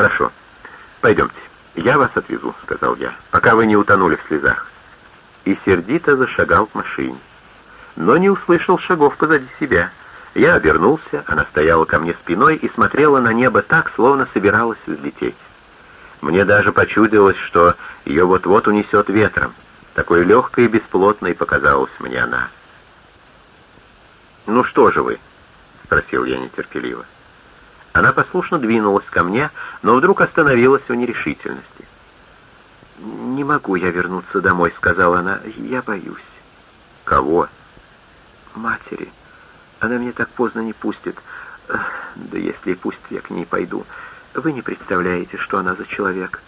хорошо. Пойдемте. Я вас отвезу, сказал я, пока вы не утонули в слезах. И сердито зашагал к машине. Но не услышал шагов позади себя. Я обернулся, она стояла ко мне спиной и смотрела на небо так, словно собиралась взлететь. Мне даже почудилось, что ее вот-вот унесет ветром. Такой легкой и бесплотной показалась мне она. «Ну что же вы?» — спросил я нетерпеливо. Она послушно двинулась ко мне, но вдруг остановилась в нерешительности. «Не могу я вернуться домой», — сказала она. «Я боюсь». «Кого?» «Матери. Она меня так поздно не пустит. Да если и пустит, я к ней пойду. Вы не представляете, что она за человек».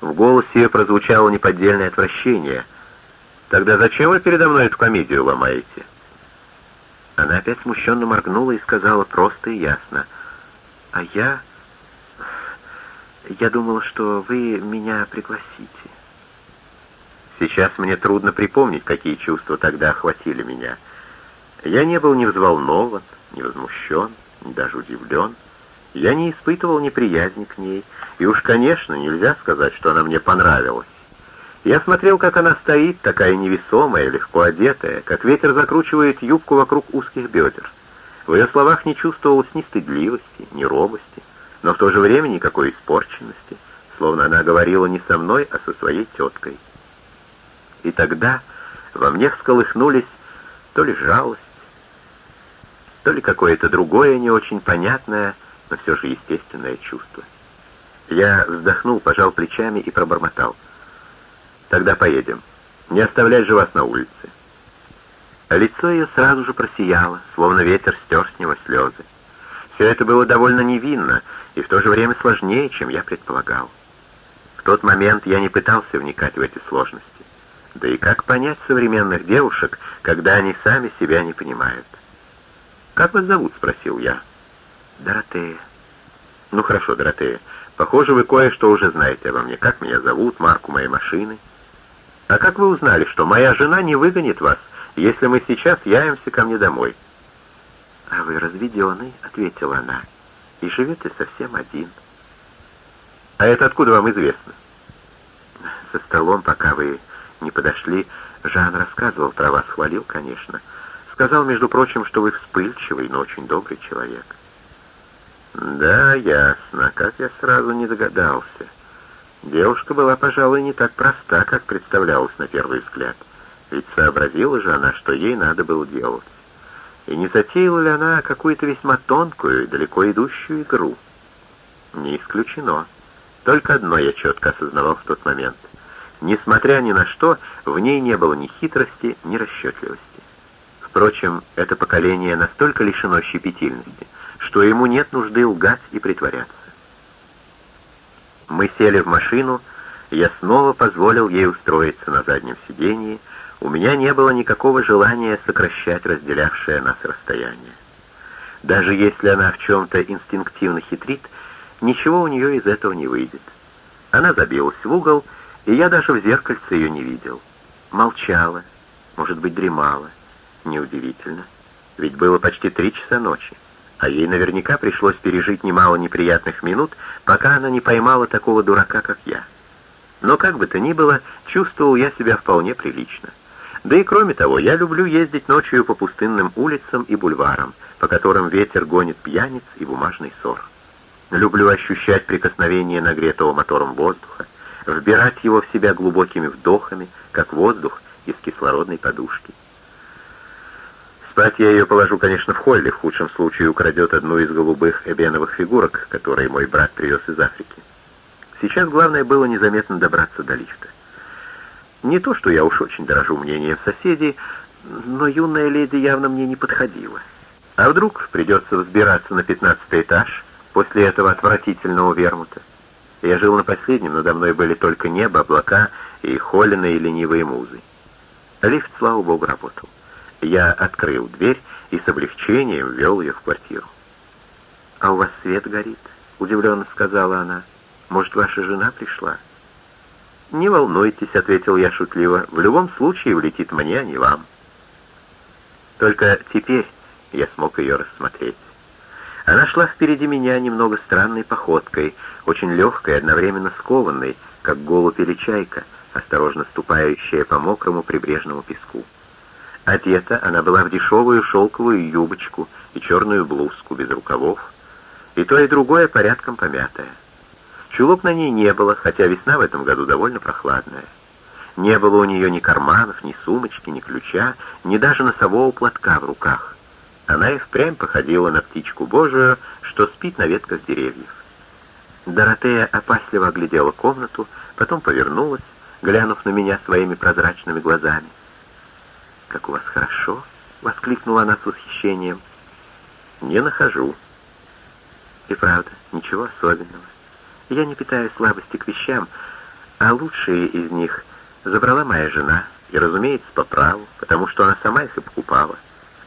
В голосе ее прозвучало неподдельное отвращение. «Тогда зачем вы передо мной эту комедию ломаете?» Она опять смущенно моргнула и сказала просто и ясно. «А я... я думала, что вы меня пригласите». Сейчас мне трудно припомнить, какие чувства тогда охватили меня. Я не был ни взволнован, ни возмущен, ни даже удивлен. Я не испытывал неприязни к ней, и уж, конечно, нельзя сказать, что она мне понравилась. Я смотрел, как она стоит, такая невесомая, легко одетая, как ветер закручивает юбку вокруг узких бедер. В ее словах не чувствовалось ни стыдливости, ни робости, но в то же время никакой испорченности, словно она говорила не со мной, а со своей теткой. И тогда во мне всколыхнулись то ли жалость, то ли какое-то другое, не очень понятное, но все же естественное чувство. Я вздохнул, пожал плечами и пробормотал — Тогда поедем. Не оставлять же вас на улице. А лицо ее сразу же просияло, словно ветер стер с него слезы. Все это было довольно невинно и в то же время сложнее, чем я предполагал. В тот момент я не пытался вникать в эти сложности. Да и как понять современных девушек, когда они сами себя не понимают? «Как вас зовут?» — спросил я. «Доротея». «Ну хорошо, Доротея. Похоже, вы кое-что уже знаете обо мне. Как меня зовут, марку моей машины?» «А как вы узнали, что моя жена не выгонит вас, если мы сейчас явимся ко мне домой?» «А вы разведенный», — ответила она, — «и живете совсем один». «А это откуда вам известно?» «За столом, пока вы не подошли, Жан рассказывал про вас, хвалил, конечно. Сказал, между прочим, что вы вспыльчивый, но очень добрый человек». «Да, ясно, как я сразу не догадался». Девушка была, пожалуй, не так проста, как представлялась на первый взгляд. Ведь сообразила же она, что ей надо было делать. И не затеяла ли она какую-то весьма тонкую и далеко идущую игру? Не исключено. Только одно я четко осознавал в тот момент. Несмотря ни на что, в ней не было ни хитрости, ни расчетливости. Впрочем, это поколение настолько лишено щепетильности, что ему нет нужды лгать и притворяться. Мы сели в машину, я снова позволил ей устроиться на заднем сиденье, у меня не было никакого желания сокращать разделявшее нас расстояние. Даже если она в чем-то инстинктивно хитрит, ничего у нее из этого не выйдет. Она забилась в угол, и я даже в зеркальце ее не видел. Молчала, может быть, дремала. Неудивительно, ведь было почти три часа ночи а ей наверняка пришлось пережить немало неприятных минут, пока она не поймала такого дурака, как я. Но как бы то ни было, чувствовал я себя вполне прилично. Да и кроме того, я люблю ездить ночью по пустынным улицам и бульварам, по которым ветер гонит пьяниц и бумажный ссор. Люблю ощущать прикосновение нагретого мотором воздуха, вбирать его в себя глубокими вдохами, как воздух из кислородной подушки. Спать я ее положу, конечно, в холле, в худшем случае украдет одну из голубых эбеновых фигурок, которые мой брат привез из Африки. Сейчас главное было незаметно добраться до лифта. Не то, что я уж очень дорожу мнением соседей, но юная леди явно мне не подходила. А вдруг придется взбираться на пятнадцатый этаж после этого отвратительного вермута? Я жил на последнем, надо мной были только небо, облака и холленные ленивые музы. Лифт, слава богу, работал. Я открыл дверь и с облегчением ввел ее в квартиру. «А у вас свет горит?» — удивленно сказала она. «Может, ваша жена пришла?» «Не волнуйтесь», — ответил я шутливо. «В любом случае влетит мне, а не вам». Только теперь я смог ее рассмотреть. Она шла впереди меня немного странной походкой, очень легкой, одновременно скованной, как голубь или чайка, осторожно ступающая по мокрому прибрежному песку. Одета она была в дешевую шелковую юбочку и черную блузку без рукавов, и то и другое порядком помятое. Чулок на ней не было, хотя весна в этом году довольно прохладная. Не было у нее ни карманов, ни сумочки, ни ключа, ни даже носового платка в руках. Она и впрямь походила на птичку Божию, что спит на ветках деревьев. Доротея опасливо оглядела комнату, потом повернулась, глянув на меня своими прозрачными глазами. «Как у вас хорошо!» — воскликнула она с восхищением. «Не нахожу». «И правда, ничего особенного. Я не питаю слабости к вещам, а лучшие из них забрала моя жена, и, разумеется, по праву, потому что она сама их и покупала.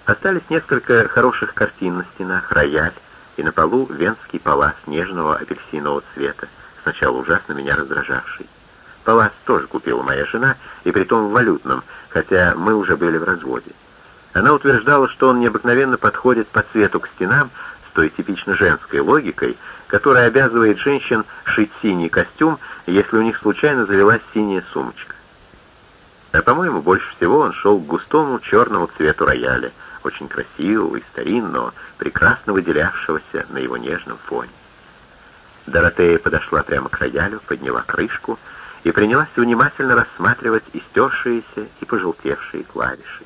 Остались несколько хороших картин на стенах, рояль, и на полу венский палас нежного апельсинового цвета, сначала ужасно меня раздражавший. Палас тоже купила моя жена, и притом в валютном, хотя мы уже были в разводе. Она утверждала, что он необыкновенно подходит по цвету к стенам с той типично женской логикой, которая обязывает женщин шить синий костюм, если у них случайно завелась синяя сумочка. А, по-моему, больше всего он шел к густому черному цвету рояля, очень красивого и старинного, прекрасно выделявшегося на его нежном фоне. Доротея подошла прямо к роялю, подняла крышку и принялась внимательно рассматривать истершиеся и пожелтевшие клавиши.